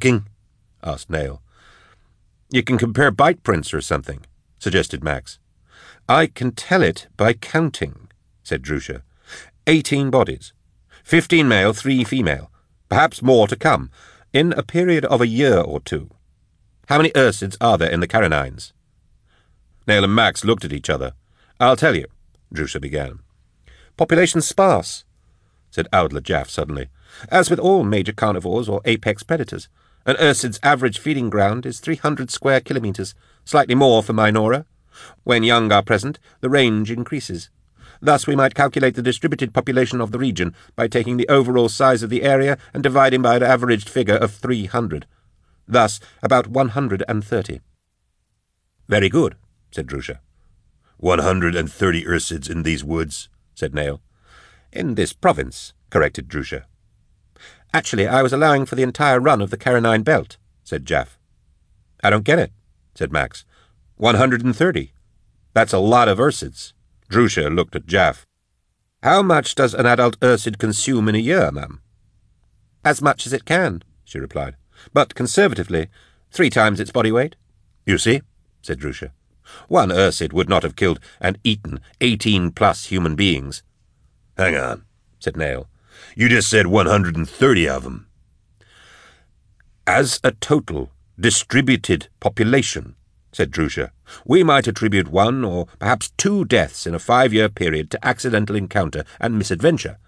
King? asked Nayl. You can compare bite prints or something, suggested Max. I can tell it by counting, said Drusha. Eighteen bodies. Fifteen male, three female. Perhaps more to come, in a period of a year or two. How many Ursids are there in the Carinines? Nayl and Max looked at each other. I'll tell you, Drusha began. Population sparse, said Audla Jaff suddenly. As with all major carnivores or apex predators, an Ursid's average feeding ground is 300 square kilometres, slightly more for Minora. When young are present, the range increases. Thus we might calculate the distributed population of the region by taking the overall size of the area and dividing by an averaged figure of 300. Thus, about 130. Very good, said Drusha. One hundred and thirty Ursids in these woods, said Nayl. In this province, corrected Drusha. Actually, I was allowing for the entire run of the Carinine belt, said Jaff. I don't get it, said Max. One hundred and thirty. That's a lot of Ursids. Drusha looked at Jaff. How much does an adult Ursid consume in a year, ma'am? As much as it can, she replied. But conservatively, three times its body weight. You see, said Drusha. One Ursid would not have killed and eaten eighteen plus human beings. Hang on, said Nayl. You just said 130 of them. As a total, distributed population, said Drusha, we might attribute one or perhaps two deaths in a five-year period to accidental encounter and misadventure.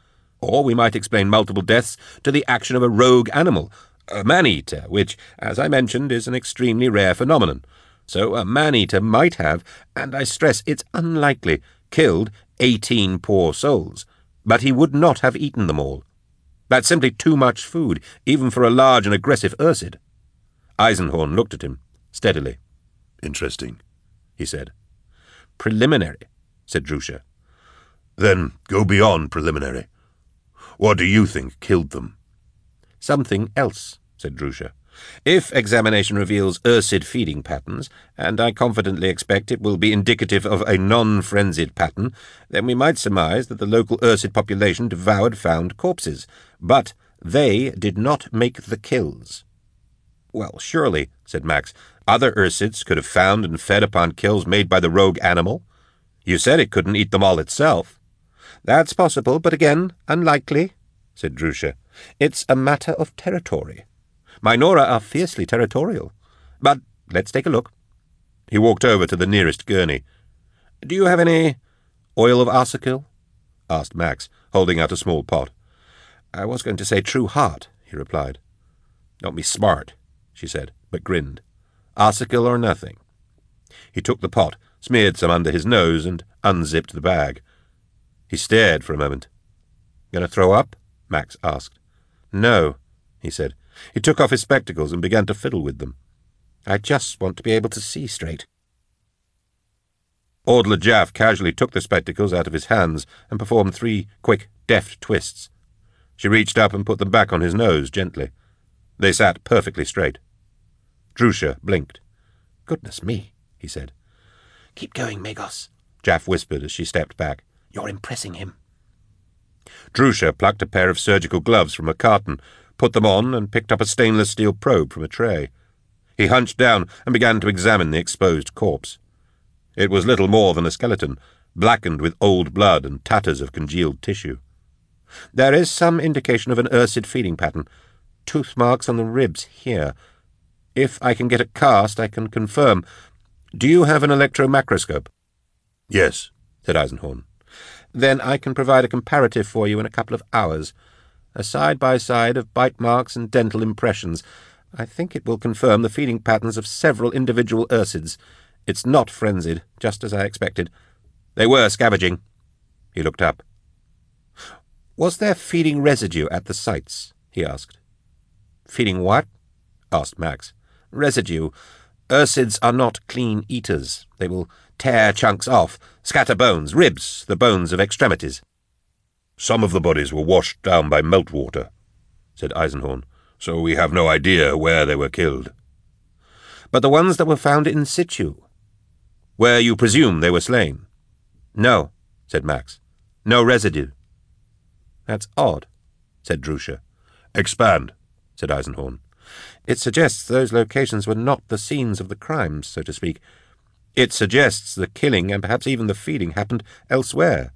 Or we might explain multiple deaths to the action of a rogue animal, a man-eater, which, as I mentioned, is an extremely rare phenomenon. So a man-eater might have, and I stress it's unlikely, killed eighteen poor souls, but he would not have eaten them all. That's simply too much food, even for a large and aggressive Ursid. Eisenhorn looked at him, steadily. Interesting, he said. Preliminary, said Drusha. Then go beyond preliminary. What do you think killed them? Something else, said Drusha. If examination reveals Ursid feeding patterns, and I confidently expect it will be indicative of a non-frenzied pattern, then we might surmise that the local Ursid population devoured found corpses. But they did not make the kills. Well, surely, said Max, other Ursids could have found and fed upon kills made by the rogue animal. You said it couldn't eat them all itself. That's possible, but again, unlikely, said Drusha. It's a matter of territory. Minora are fiercely territorial. But let's take a look. He walked over to the nearest gurney. Do you have any oil of Arsacil? asked Max, holding out a small pot. I was going to say true heart, he replied. Don't be smart, she said, but grinned. Arsacil or nothing. He took the pot, smeared some under his nose, and unzipped the bag. He stared for a moment. To throw up? Max asked. No, he said. He took off his spectacles and began to fiddle with them. I just want to be able to see straight. Audla Jaff casually took the spectacles out of his hands and performed three quick, deft twists. She reached up and put them back on his nose gently. They sat perfectly straight. Drusha blinked. Goodness me, he said. Keep going, Magos, Jaff whispered as she stepped back. You're impressing him. Drusha plucked a pair of surgical gloves from a carton put them on, and picked up a stainless steel probe from a tray. He hunched down and began to examine the exposed corpse. It was little more than a skeleton, blackened with old blood and tatters of congealed tissue. There is some indication of an Ursid feeding pattern. Tooth marks on the ribs here. If I can get it cast, I can confirm. Do you have an electromacroscope? Yes, said Eisenhorn. Then I can provide a comparative for you in a couple of hours a side-by-side of bite marks and dental impressions. I think it will confirm the feeding patterns of several individual Ursids. It's not frenzied, just as I expected. They were scavenging. He looked up. Was there feeding residue at the sites? he asked. Feeding what? asked Max. Residue. Ursids are not clean eaters. They will tear chunks off, scatter bones, ribs, the bones of extremities. Some of the bodies were washed down by meltwater, said Eisenhorn, so we have no idea where they were killed. But the ones that were found in situ, where you presume they were slain? No, said Max. No residue. That's odd, said Drusha. Expand, said Eisenhorn. It suggests those locations were not the scenes of the crimes, so to speak. It suggests the killing and perhaps even the feeding happened elsewhere.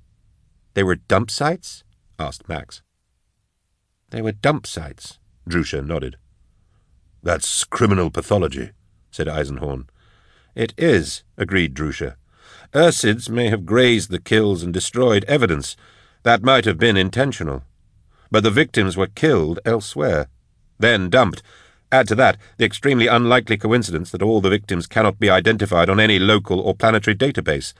They were dump sites? asked Max. They were dump sites, Drusha nodded. That's criminal pathology, said Eisenhorn. It is, agreed Drusha. Ursids may have grazed the kills and destroyed evidence. That might have been intentional. But the victims were killed elsewhere, then dumped. Add to that the extremely unlikely coincidence that all the victims cannot be identified on any local or planetary database.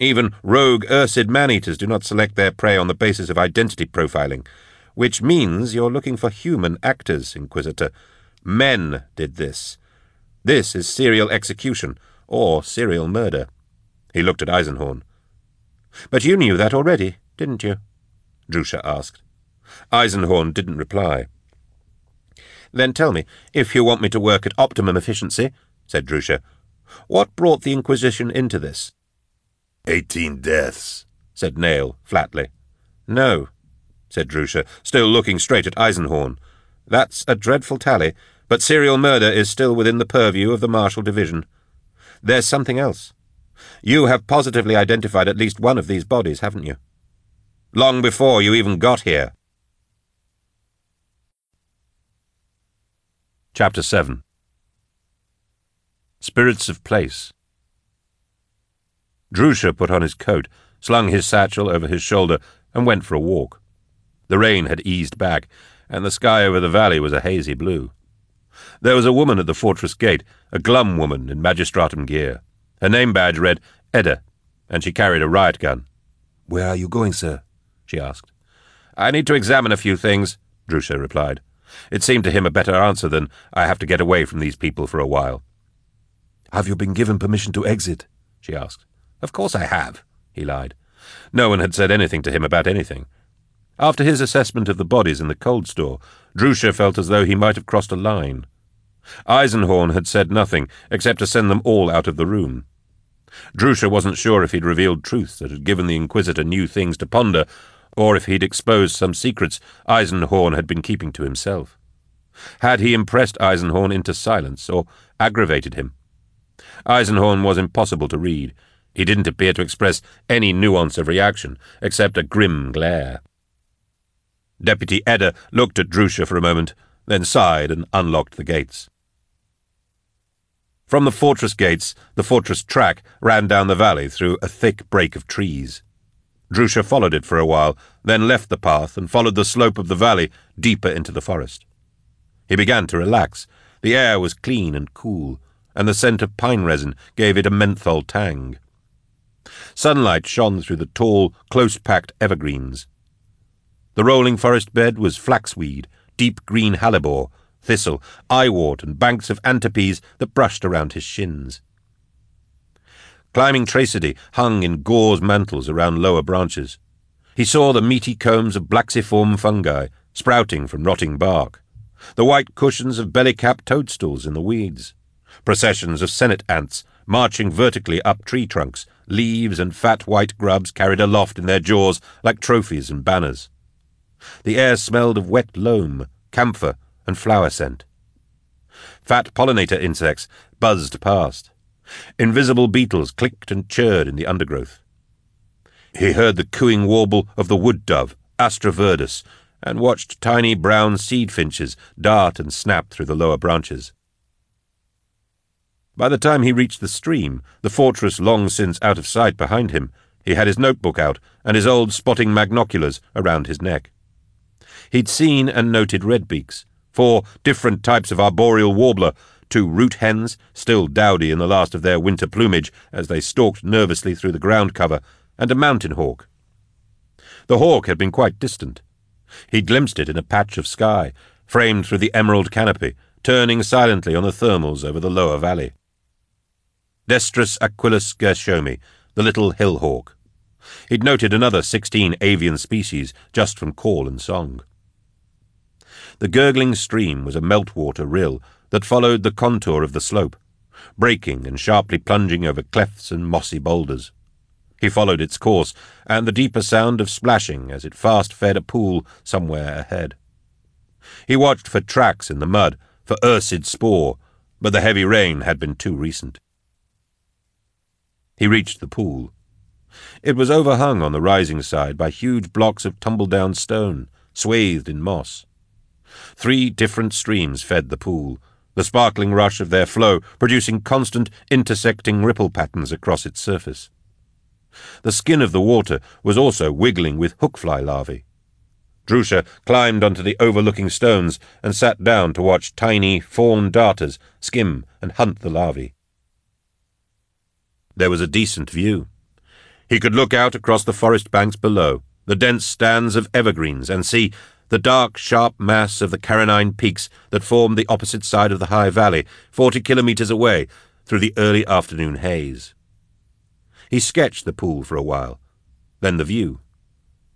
Even rogue Ursid man-eaters do not select their prey on the basis of identity profiling, which means you're looking for human actors, Inquisitor. Men did this. This is serial execution, or serial murder. He looked at Eisenhorn. But you knew that already, didn't you? Drusha asked. Eisenhorn didn't reply. Then tell me, if you want me to work at optimum efficiency, said Drusha, what brought the Inquisition into this? Eighteen deaths, said Nayl flatly. No, said Drusha, still looking straight at Eisenhorn. That's a dreadful tally, but serial murder is still within the purview of the Marshal Division. There's something else. You have positively identified at least one of these bodies, haven't you? Long before you even got here. Chapter 7 Spirits of Place Drusha put on his coat, slung his satchel over his shoulder, and went for a walk. The rain had eased back, and the sky over the valley was a hazy blue. There was a woman at the fortress gate, a glum woman in magistratum gear. Her name badge read Edda, and she carried a riot gun. Where are you going, sir? she asked. I need to examine a few things, Drusha replied. It seemed to him a better answer than I have to get away from these people for a while. Have you been given permission to exit? she asked. Of course I have, he lied. No one had said anything to him about anything. After his assessment of the bodies in the cold store, Drusha felt as though he might have crossed a line. Eisenhorn had said nothing, except to send them all out of the room. Drusha wasn't sure if he'd revealed truths that had given the Inquisitor new things to ponder, or if he'd exposed some secrets Eisenhorn had been keeping to himself. Had he impressed Eisenhorn into silence, or aggravated him? Eisenhorn was impossible to read. He didn't appear to express any nuance of reaction, except a grim glare. Deputy Edda looked at Drusha for a moment, then sighed and unlocked the gates. From the fortress gates, the fortress track ran down the valley through a thick brake of trees. Drusha followed it for a while, then left the path and followed the slope of the valley deeper into the forest. He began to relax. The air was clean and cool, and the scent of pine resin gave it a menthol tang. Sunlight shone through the tall, close-packed evergreens. The rolling forest bed was flaxweed, deep green hellebore, thistle, eyewort, and banks of antipes that brushed around his shins. Climbing Tracidae hung in gauze mantles around lower branches. He saw the meaty combs of blaxiform fungi sprouting from rotting bark, the white cushions of belly-capped toadstools in the weeds, processions of senate ants marching vertically up tree trunks, leaves and fat white grubs carried aloft in their jaws like trophies and banners. The air smelled of wet loam, camphor, and flower scent. Fat pollinator insects buzzed past. Invisible beetles clicked and chirred in the undergrowth. He heard the cooing warble of the wood dove, Astra viridis, and watched tiny brown seed finches dart and snap through the lower branches. By the time he reached the stream, the fortress long since out of sight behind him, he had his notebook out and his old spotting magnoculars around his neck. He'd seen and noted redbeaks, four different types of arboreal warbler, two root hens, still dowdy in the last of their winter plumage as they stalked nervously through the ground cover, and a mountain hawk. The hawk had been quite distant. He glimpsed it in a patch of sky, framed through the emerald canopy, turning silently on the thermals over the lower valley. Destrus aquilus gershomi, the little hill hawk. He'd noted another sixteen avian species just from call and song. The gurgling stream was a meltwater rill that followed the contour of the slope, breaking and sharply plunging over clefts and mossy boulders. He followed its course, and the deeper sound of splashing as it fast fed a pool somewhere ahead. He watched for tracks in the mud, for Ursid spoor, but the heavy rain had been too recent. He reached the pool. It was overhung on the rising side by huge blocks of tumble-down stone, swathed in moss. Three different streams fed the pool, the sparkling rush of their flow producing constant intersecting ripple patterns across its surface. The skin of the water was also wiggling with hookfly larvae. Drusha climbed onto the overlooking stones and sat down to watch tiny fawn darters skim and hunt the larvae. There was a decent view. He could look out across the forest banks below, the dense stands of evergreens, and see the dark, sharp mass of the Carinine peaks that formed the opposite side of the high valley, forty kilometres away, through the early afternoon haze. He sketched the pool for a while, then the view.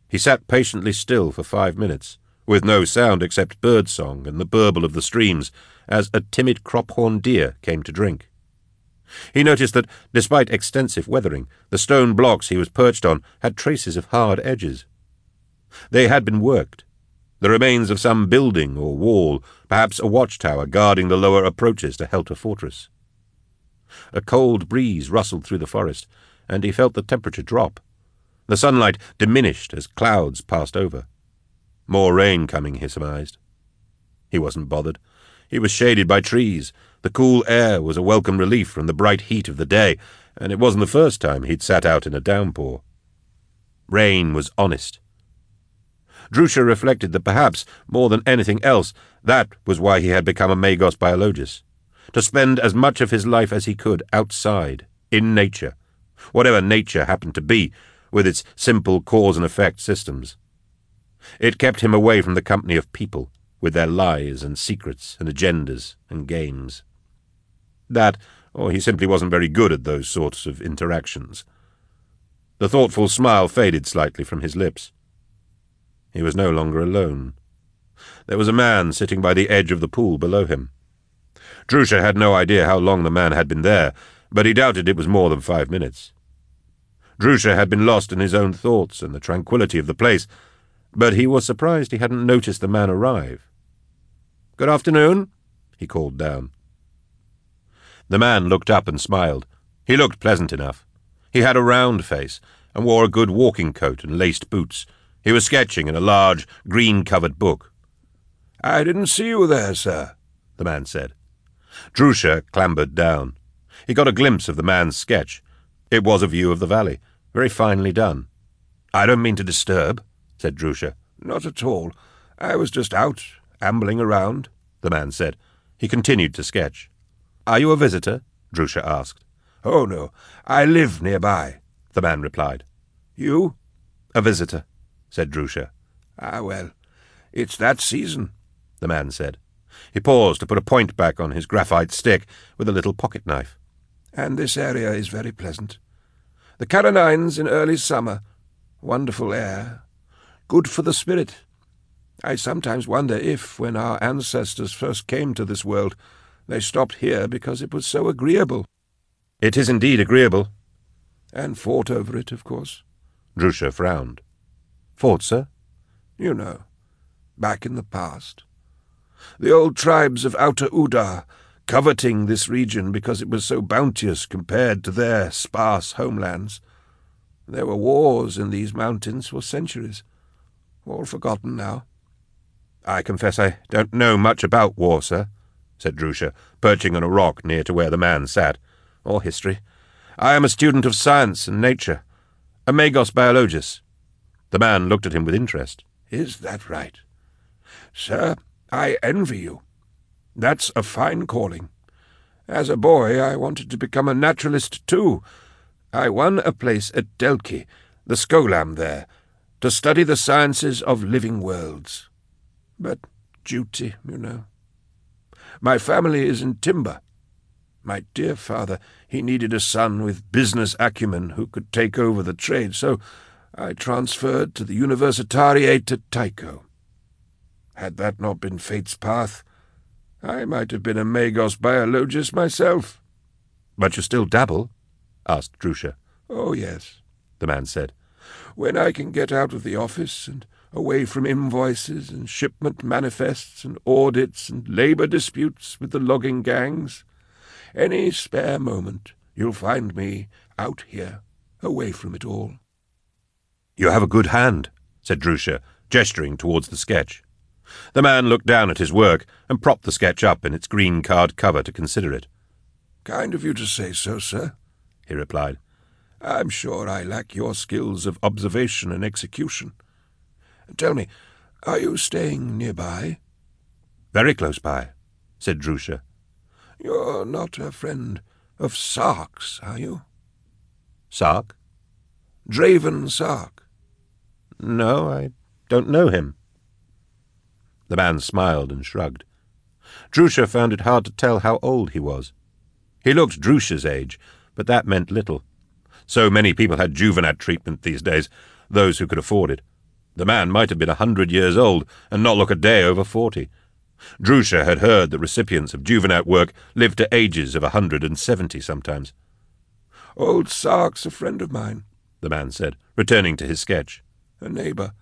He sat patiently still for five minutes, with no sound except bird song and the burble of the streams, as a timid crop-horn deer came to drink. He noticed that, despite extensive weathering, the stone blocks he was perched on had traces of hard edges. They had been worked. The remains of some building or wall, perhaps a watchtower guarding the lower approaches to Helter Fortress. A cold breeze rustled through the forest, and he felt the temperature drop. The sunlight diminished as clouds passed over. More rain coming, he surmised. He wasn't bothered. He was shaded by trees. The cool air was a welcome relief from the bright heat of the day, and it wasn't the first time he'd sat out in a downpour. Rain was honest. Drusha reflected that perhaps, more than anything else, that was why he had become a Magos biologist. To spend as much of his life as he could outside, in nature, whatever nature happened to be, with its simple cause and effect systems. It kept him away from the company of people, with their lies and secrets and agendas and games. That, or he simply wasn't very good at those sorts of interactions. The thoughtful smile faded slightly from his lips. He was no longer alone. There was a man sitting by the edge of the pool below him. Drusha had no idea how long the man had been there, but he doubted it was more than five minutes. Drusha had been lost in his own thoughts and the tranquillity of the place, but he was surprised he hadn't noticed the man arrive. Good afternoon, he called down. The man looked up and smiled. He looked pleasant enough. He had a round face and wore a good walking coat and laced boots. He was sketching in a large, green-covered book. I didn't see you there, sir, the man said. Drusha clambered down. He got a glimpse of the man's sketch. It was a view of the valley, very finely done. I don't mean to disturb, said Drusha. Not at all. I was just out, ambling around, the man said. He continued to sketch. Are you a visitor? Drusha asked. Oh, no. I live nearby, the man replied. You? A visitor, said Drusha. Ah, well, it's that season, the man said. He paused to put a point back on his graphite stick with a little pocket knife and this area is very pleasant. The Carinines in early summer, wonderful air, good for the spirit. I sometimes wonder if, when our ancestors first came to this world, they stopped here because it was so agreeable. It is indeed agreeable. And fought over it, of course. Drusha frowned. Fought, sir? You know, back in the past. The old tribes of Outer Udar coveting this region because it was so bounteous compared to their sparse homelands. There were wars in these mountains for centuries, all forgotten now. I confess I don't know much about war, sir, said Drusha, perching on a rock near to where the man sat, or history. I am a student of science and nature, a Magos biologist. The man looked at him with interest. Is that right? Sir, I envy you. That's a fine calling. As a boy, I wanted to become a naturalist too. I won a place at Delki, the Scholam there, to study the sciences of living worlds. But duty, you know. My family is in timber. My dear father, he needed a son with business acumen who could take over the trade, so I transferred to the Universitariate at Tycho. Had that not been fate's path, I might have been a Magos biologist myself. But you still dabble? asked Drusha. Oh, yes, the man said. When I can get out of the office and away from invoices and shipment manifests and audits and labour disputes with the logging gangs. Any spare moment, you'll find me out here, away from it all. You have a good hand, said Drusha, gesturing towards the sketch. The man looked down at his work and propped the sketch up in its green card cover to consider it. Kind of you to say so, sir, he replied. I'm sure I lack your skills of observation and execution. Tell me, are you staying nearby? Very close by, said Drusha. You're not a friend of Sark's, are you? Sark? Draven Sark. No, I don't know him. The man smiled and shrugged. Drusha found it hard to tell how old he was. He looked Drusha's age, but that meant little. So many people had juvenile treatment these days, those who could afford it. The man might have been a hundred years old and not look a day over forty. Drusha had heard that recipients of juvenat work lived to ages of a hundred and seventy sometimes. Old Sark's a friend of mine, the man said, returning to his sketch. A neighbour.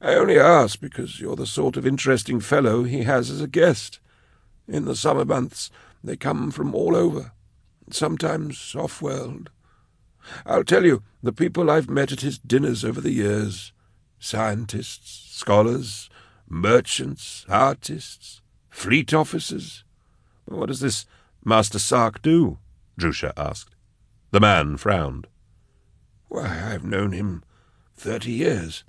I only ask because you're the sort of interesting fellow he has as a guest. In the summer months they come from all over, sometimes off-world. I'll tell you, the people I've met at his dinners over the years, scientists, scholars, merchants, artists, fleet officers. What does this Master Sark do? Drusha asked. The man frowned. Why, I've known him thirty years.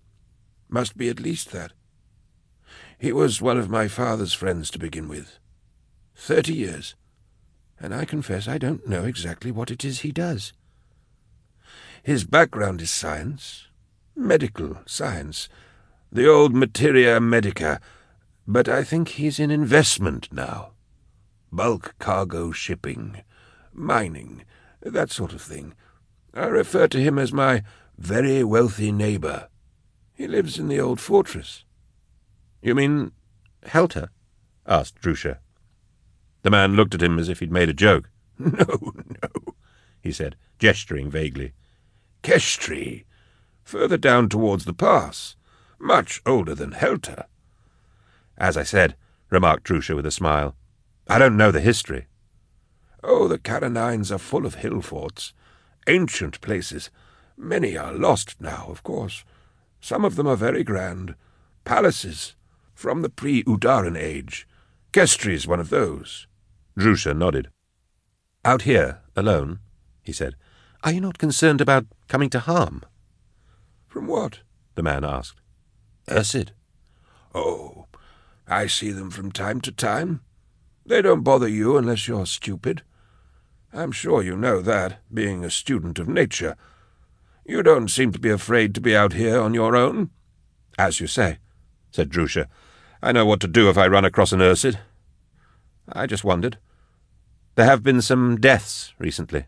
Must be at least that. He was one of my father's friends to begin with. Thirty years. And I confess I don't know exactly what it is he does. His background is science, medical science, the old materia medica, but I think he's in investment now. Bulk cargo shipping, mining, that sort of thing. I refer to him as my very wealthy neighbour. He lives in the old fortress. You mean Helter? asked Drusha. The man looked at him as if he'd made a joke. No, no, he said, gesturing vaguely. Kestri, further down towards the pass, much older than Helter. As I said, remarked Drusha with a smile, I don't know the history. Oh, the Carinines are full of hill forts, ancient places. Many are lost now, of course. Some of them are very grand, palaces, from the pre-Udaran age. Kestri Kestri's one of those. Drusha nodded. Out here, alone, he said. Are you not concerned about coming to harm? From what? the man asked. Ursid. Oh, I see them from time to time. They don't bother you unless you're stupid. I'm sure you know that, being a student of nature. You don't seem to be afraid to be out here on your own. As you say, said Drusha. I know what to do if I run across an Ursid. I just wondered. There have been some deaths recently.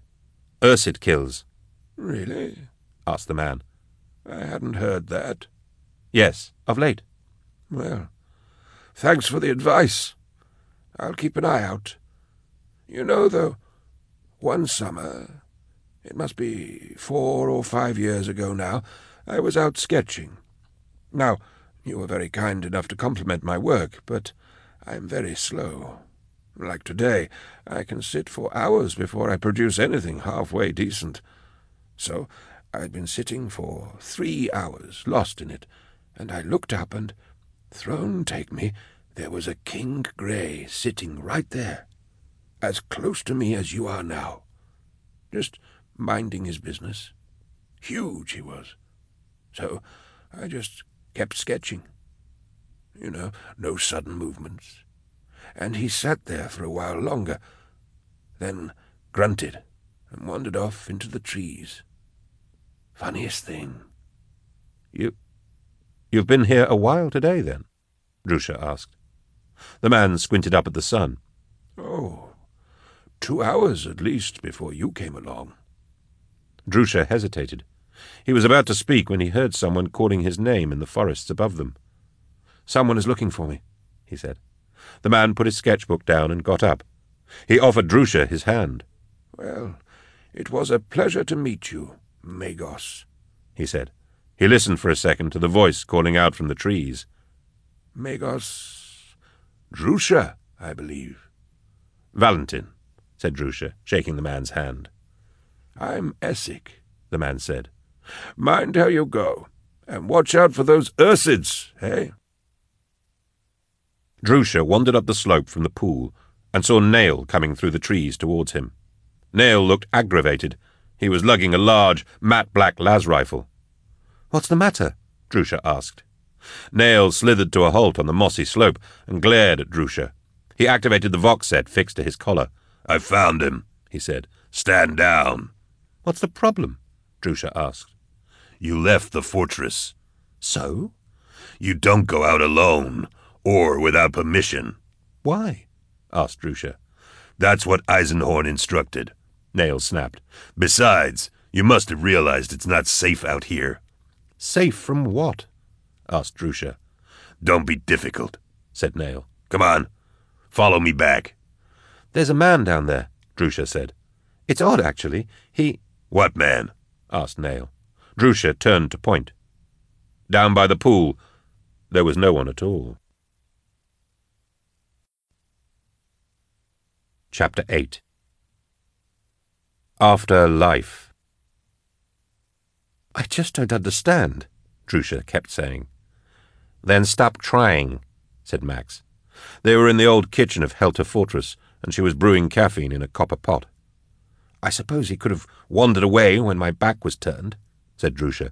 Ursid kills. Really? asked the man. I hadn't heard that. Yes, of late. Well, thanks for the advice. I'll keep an eye out. You know, though, one summer, it must be four or five years ago now, I was out sketching. Now, you were very kind enough to compliment my work, but I'm very slow. Like today, I can sit for hours before I produce anything halfway decent. So I'd been sitting for three hours, lost in it, and I looked up and, throne take me, there was a king grey sitting right there, as close to me as you are now, just minding his business. Huge he was. So I just kept sketching. You know, no sudden movements, and he sat there for a while longer, then grunted and wandered off into the trees. Funniest thing. You. You've been here a while today, then? Drusha asked. The man squinted up at the sun. Oh, two hours at least before you came along. Drusha hesitated. He was about to speak when he heard someone calling his name in the forests above them. Someone is looking for me, he said. The man put his sketchbook down and got up. He offered Drusha his hand. Well, it was a pleasure to meet you, Magos, he said. He listened for a second to the voice calling out from the trees. Magos. Drusha, I believe. Valentin, said Drusha, shaking the man's hand. I'm Essek, the man said. Mind how you go, and watch out for those Ursids, eh? Drusha wandered up the slope from the pool and saw Nayl coming through the trees towards him. Nayl looked aggravated. He was lugging a large, matte black las rifle. What's the matter? Drusha asked. Nayl slithered to a halt on the mossy slope and glared at Drusha. He activated the Vox set fixed to his collar. I found him, he said. Stand down. What's the problem? Drusha asked. You left the fortress. So? You don't go out alone, or without permission. Why? asked Drusha. That's what Eisenhorn instructed, Nayl snapped. Besides, you must have realized it's not safe out here. Safe from what? asked Drusha. Don't be difficult, said Nayl. Come on, follow me back. There's a man down there, Drusha said. It's odd, actually. He. What man? asked Nayl. Drusha turned to point. Down by the pool, there was no one at all. Chapter 8 After Life I just don't understand, Drusha kept saying. Then stop trying, said Max. They were in the old kitchen of Helter Fortress, and she was brewing caffeine in a copper pot. I suppose he could have wandered away when my back was turned, said Drusha.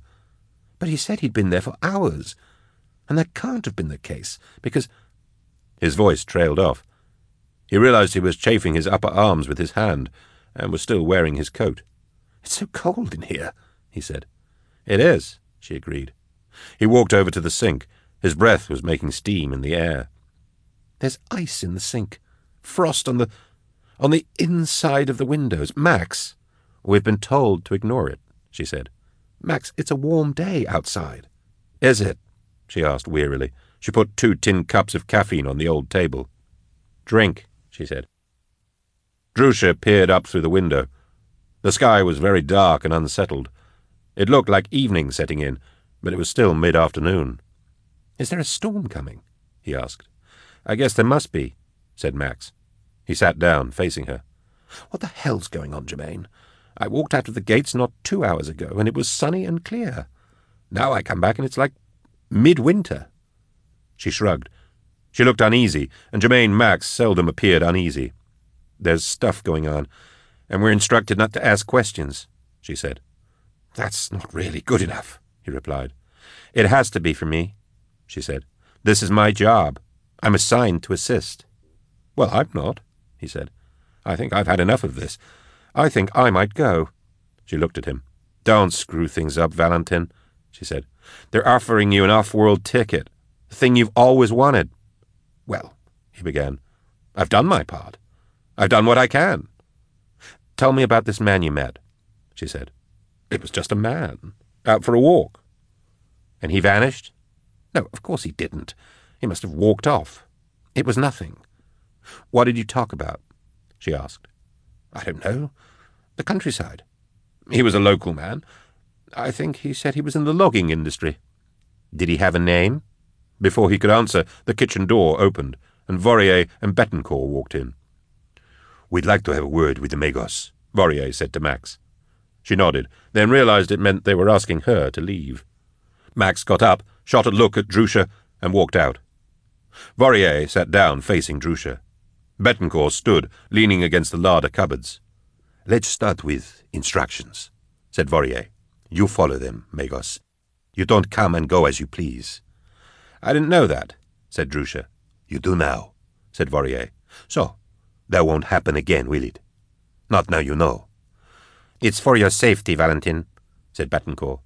But he said he'd been there for hours, and that can't have been the case, because... His voice trailed off. He realized he was chafing his upper arms with his hand, and was still wearing his coat. It's so cold in here, he said. It is, she agreed. He walked over to the sink. His breath was making steam in the air. There's ice in the sink. Frost on the on the inside of the windows. Max, we've been told to ignore it, she said. Max, it's a warm day outside. Is it? she asked wearily. She put two tin cups of caffeine on the old table. Drink, she said. Drusha peered up through the window. The sky was very dark and unsettled. It looked like evening setting in, but it was still mid-afternoon. Is there a storm coming? he asked. I guess there must be, said Max. He sat down, facing her. What the hell's going on, Germaine? I walked out of the gates not two hours ago, and it was sunny and clear. Now I come back, and it's like midwinter. She shrugged. She looked uneasy, and Germaine Max seldom appeared uneasy. There's stuff going on, and we're instructed not to ask questions, she said. That's not really good enough, he replied. It has to be for me, she said. This is my job. I'm assigned to assist. Well, I'm not, he said. I think I've had enough of this. I think I might go. She looked at him. Don't screw things up, Valentin, she said. They're offering you an off-world ticket, the thing you've always wanted. Well, he began, I've done my part. I've done what I can. Tell me about this man you met, she said. It was just a man, out for a walk. And he vanished? No, of course he didn't. He must have walked off. It was nothing. What did you talk about? she asked. I don't know. The countryside. He was a local man. I think he said he was in the logging industry. Did he have a name? Before he could answer, the kitchen door opened, and Vorier and Betancourt walked in. We'd like to have a word with the Magos, Vorier said to Max. She nodded, then realized it meant they were asking her to leave. Max got up, shot a look at Drusha, and walked out. Vorier sat down facing Drusha. Betancourt stood, leaning against the larder cupboards. Let's start with instructions, said Vorier. You follow them, Magos. You don't come and go as you please. I didn't know that, said Drusha. You do now, said Vorier. So, that won't happen again, will it? Not now you know. It's for your safety, Valentin, said Betancourt.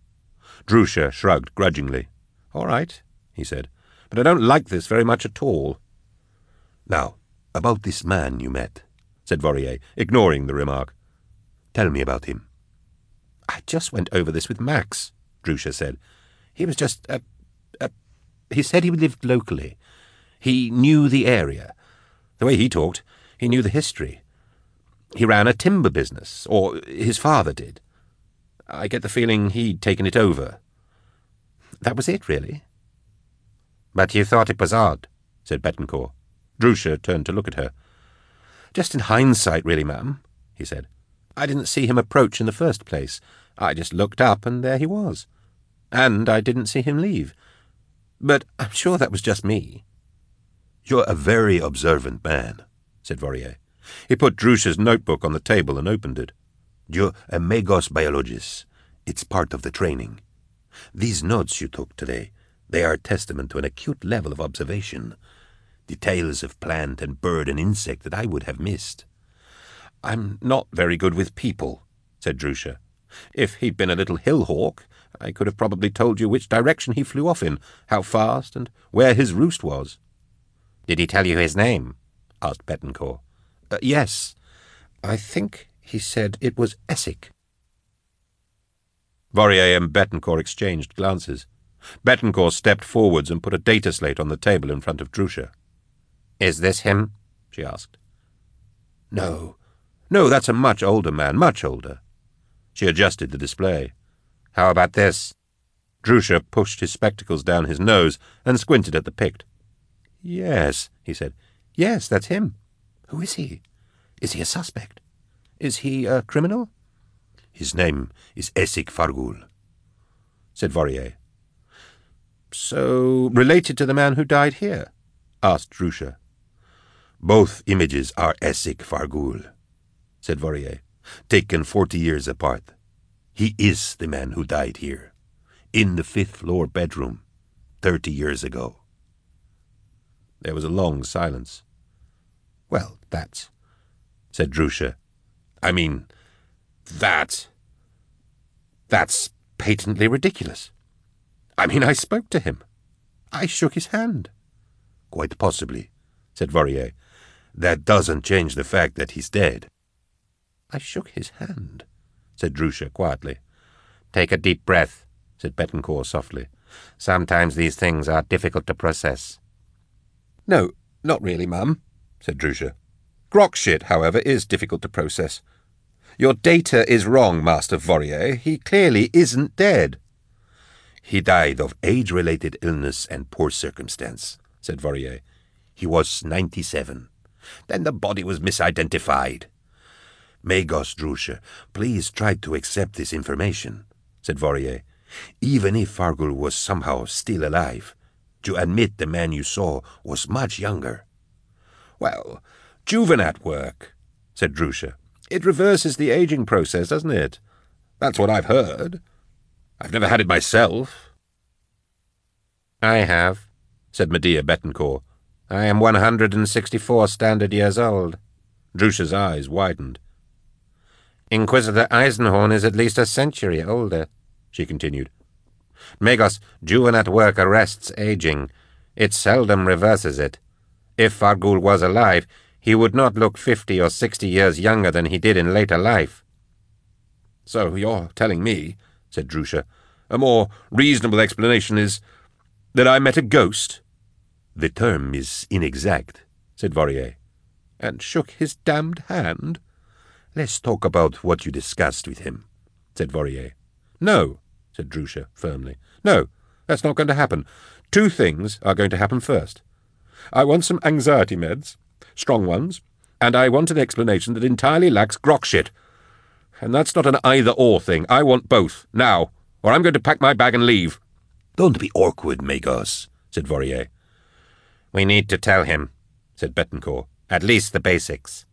Drusha shrugged grudgingly. All right, he said, but I don't like this very much at all. Now, about this man you met, said Vorier, ignoring the remark. Tell me about him. I just went over this with Max, Drusha said. He was just a, a... He said he lived locally. He knew the area. The way he talked, he knew the history. He ran a timber business, or his father did. I get the feeling he'd taken it over. that was it, really. But you thought it was odd, said Betancourt. Drusha turned to look at her. Just in hindsight, really, ma'am, he said. I didn't see him approach in the first place. I just looked up, and there he was. And I didn't see him leave. But I'm sure that was just me. You're a very observant man, said Vorier. He put Drusha's notebook on the table and opened it. You're a Magos biologist. It's part of the training. These notes you took today, they are testament to an acute level of observation. Details of plant and bird and insect that I would have missed. I'm not very good with people, said Drusha. If he'd been a little hill hawk, I could have probably told you which direction he flew off in, how fast, and where his roost was. Did he tell you his name? Asked Betancourt. Uh, yes. I think he said it was Essek. Vorier and Betancourt exchanged glances. Betancourt stepped forwards and put a data slate on the table in front of Drusha. Is this him? she asked. No. No, that's a much older man, much older. She adjusted the display. How about this? Drusha pushed his spectacles down his nose and squinted at the Pict. Yes, he said. Yes, that's him. Who is he? Is he a suspect? Is he a criminal? His name is Essek Fargul, said Vorier. So related to the man who died here? asked Drusha. Both images are Essek Fargul, said Vorier, taken forty years apart. He is the man who died here, in the fifth floor bedroom, thirty years ago. There was a long silence. Well, that's, said Drusha. I mean, that. That's patently ridiculous. I mean, I spoke to him. I shook his hand. Quite possibly, said Vorier. That doesn't change the fact that he's dead. I shook his hand, said Drusha quietly. Take a deep breath, said Betancourt softly. Sometimes these things are difficult to process. No, not really, ma'am, said Drusha. Grok shit, however, is difficult to process. Your data is wrong, Master Vorier. He clearly isn't dead. He died of age-related illness and poor circumstance, said Vorier. He was ninety-seven. Then the body was misidentified. Magos Drusha, please try to accept this information, said Vorier. Even if Fargul was somehow still alive, to admit the man you saw was much younger. Well, Juvenat work, said Drusha. It reverses the aging process, doesn't it? That's what I've heard. I've never had it myself. I have, said Medea Betancourt. I am 164 standard years old. Drusha's eyes widened. Inquisitor Eisenhorn is at least a century older, she continued. Magos, Juvenat work arrests aging. It seldom reverses it. If Fargul was alive, he would not look fifty or sixty years younger than he did in later life. So you're telling me, said Drusha, a more reasonable explanation is that I met a ghost? The term is inexact, said Vorier, and shook his damned hand. Let's talk about what you discussed with him, said Vorier. No, said Drusha firmly. No, that's not going to happen. Two things are going to happen first. I want some anxiety meds, strong ones, and I want an explanation that entirely lacks grok shit. And that's not an either-or thing. I want both, now, or I'm going to pack my bag and leave. Don't be awkward, Magos, said Vorier. We need to tell him, said Betancourt. At least the basics.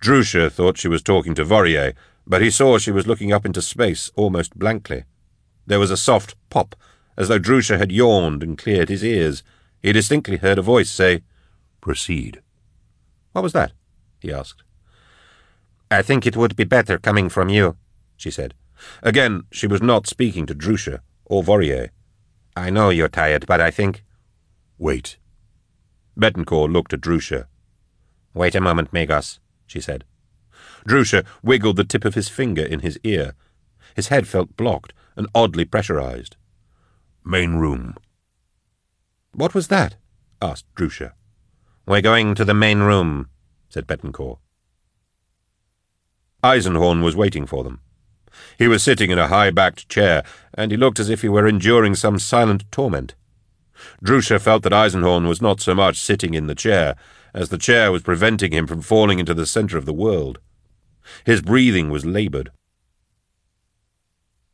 Drusha thought she was talking to Vorier, but he saw she was looking up into space almost blankly. There was a soft pop, as though Drusha had yawned and cleared his ears. He distinctly heard a voice say, Proceed. What was that? he asked. I think it would be better coming from you, she said. Again, she was not speaking to Drusha or Vorier. I know you're tired, but I think... Wait. Betancourt looked at Drusha. Wait a moment, Magos, she said. Drusha wiggled the tip of his finger in his ear. His head felt blocked and oddly pressurized. Main room. What was that? asked Drusha. We're going to the main room, said Betancourt. Eisenhorn was waiting for them. He was sitting in a high-backed chair, and he looked as if he were enduring some silent torment. Drusha felt that Eisenhorn was not so much sitting in the chair, as the chair was preventing him from falling into the centre of the world. His breathing was laboured.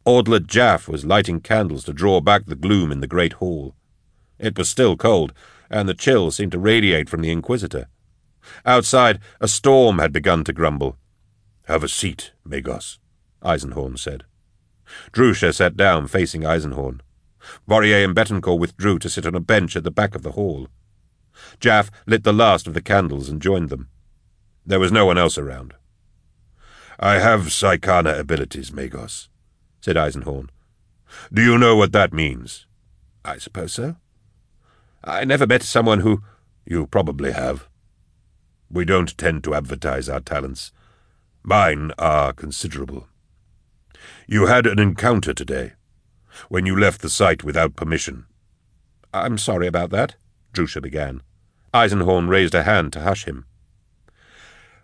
Ordlet Jaff was lighting candles to draw back the gloom in the great hall. It was still cold, and the chill seemed to radiate from the Inquisitor. Outside, a storm had begun to grumble. Have a seat, Magos, Eisenhorn said. Drusha sat down, facing Eisenhorn. Vorier and Betancore withdrew to sit on a bench at the back of the hall. Jaff lit the last of the candles and joined them. There was no one else around. I have Psykana abilities, Magos, said Eisenhorn. Do you know what that means? I suppose so. I never met someone who... You probably have. We don't tend to advertise our talents. Mine are considerable. You had an encounter today, when you left the site without permission. I'm sorry about that, Drusha began. Eisenhorn raised a hand to hush him.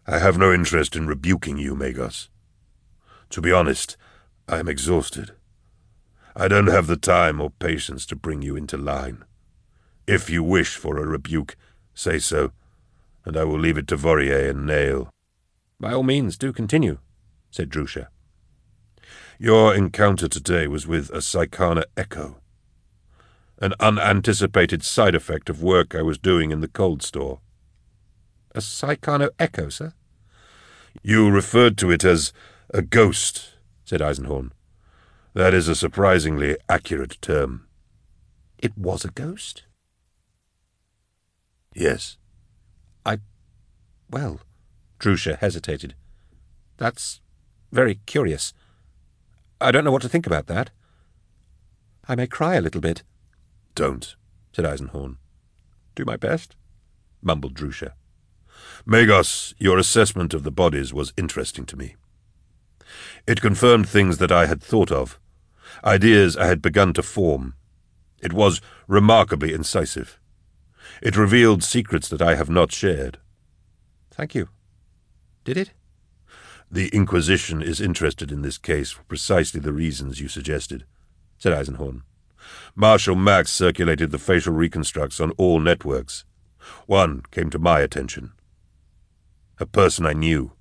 I have no interest in rebuking you, Magos. To be honest, I am exhausted. I don't have the time or patience to bring you into line. If you wish for a rebuke, say so, and I will leave it to Vorier and Nayl. By all means, do continue, said Drusha. Your encounter today was with a Psykana Echo an unanticipated side effect of work I was doing in the cold store. A Psykana Echo, sir? You referred to it as a ghost, said Eisenhorn. That is a surprisingly accurate term. It was a ghost? Yes. I. Well, Drusha hesitated. That's very curious. I don't know what to think about that. I may cry a little bit. Don't, said Eisenhorn. Do my best, mumbled Drusha. Magos, your assessment of the bodies was interesting to me. It confirmed things that I had thought of, ideas I had begun to form. It was remarkably incisive. It revealed secrets that I have not shared. Thank you. Did it? The Inquisition is interested in this case for precisely the reasons you suggested, said Eisenhorn. Marshal Max circulated the facial reconstructs on all networks. One came to my attention. A person I knew.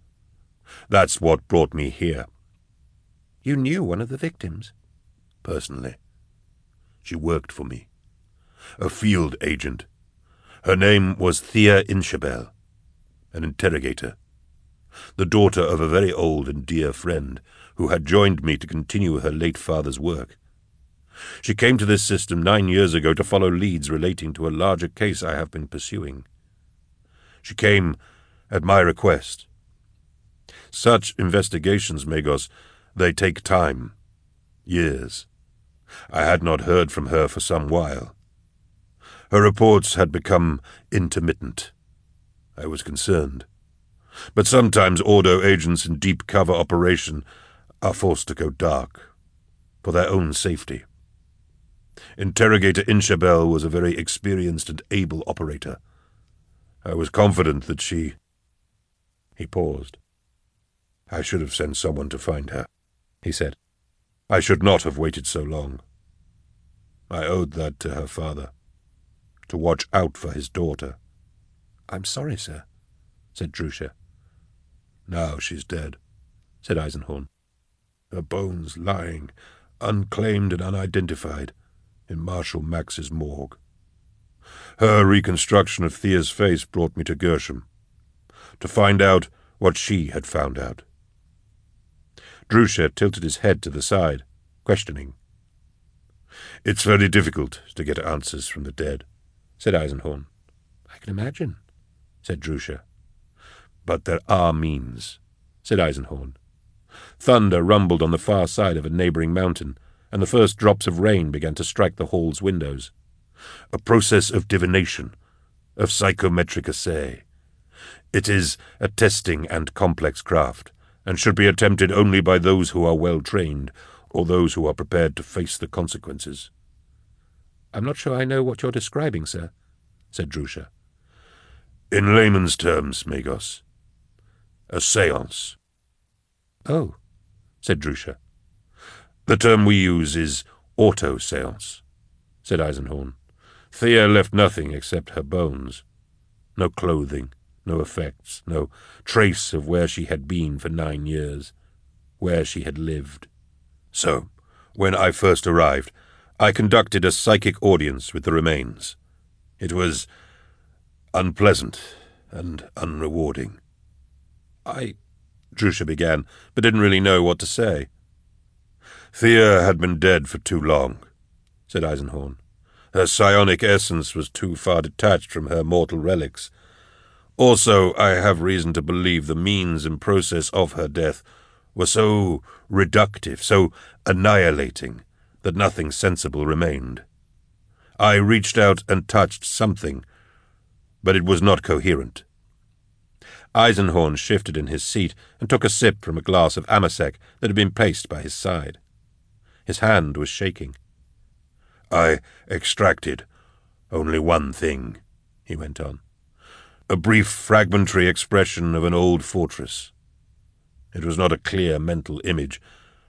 That's what brought me here. You knew one of the victims? Personally. She worked for me. A field agent. Her name was Thea Inshabel, an interrogator. The daughter of a very old and dear friend who had joined me to continue her late father's work. She came to this system nine years ago to follow leads relating to a larger case I have been pursuing. She came at my request. Such investigations, Magos, they take time. Years. I had not heard from her for some while. Her reports had become intermittent. I was concerned. But sometimes Ordo agents in deep cover operation are forced to go dark for their own safety. Interrogator Inshabel was a very experienced and able operator. I was confident that she... He paused. I should have sent someone to find her, he said. I should not have waited so long. I owed that to her father, to watch out for his daughter. I'm sorry, sir, said Drusha. Now she's dead, said Eisenhorn. Her bones lying, unclaimed and unidentified, in Marshal Max's morgue. Her reconstruction of Thea's face brought me to Gershom, to find out what she had found out. Drusha tilted his head to the side, questioning. It's very difficult to get answers from the dead, said Eisenhorn. I can imagine, said Drusha. But there are means, said Eisenhorn. Thunder rumbled on the far side of a neighbouring mountain, and the first drops of rain began to strike the hall's windows. A process of divination, of psychometric assay. It is a testing and complex craft, and should be attempted only by those who are well trained, or those who are prepared to face the consequences. I'm not sure I know what you're describing, sir, said Drusha. In layman's terms, Magos. A seance. Oh, said Drusha. The term we use is auto seance, said Eisenhorn. Thea left nothing except her bones. No clothing, no effects, no trace of where she had been for nine years, where she had lived. So, when I first arrived, I conducted a psychic audience with the remains. It was unpleasant and unrewarding. I, Drusha began, but didn't really know what to say. Thea had been dead for too long, said Eisenhorn. Her psionic essence was too far detached from her mortal relics. Also, I have reason to believe the means and process of her death were so reductive, so annihilating, that nothing sensible remained. I reached out and touched something, but it was not coherent. Eisenhorn shifted in his seat and took a sip from a glass of amasec that had been placed by his side. His hand was shaking. I extracted only one thing, he went on. A brief fragmentary expression of an old fortress. It was not a clear mental image,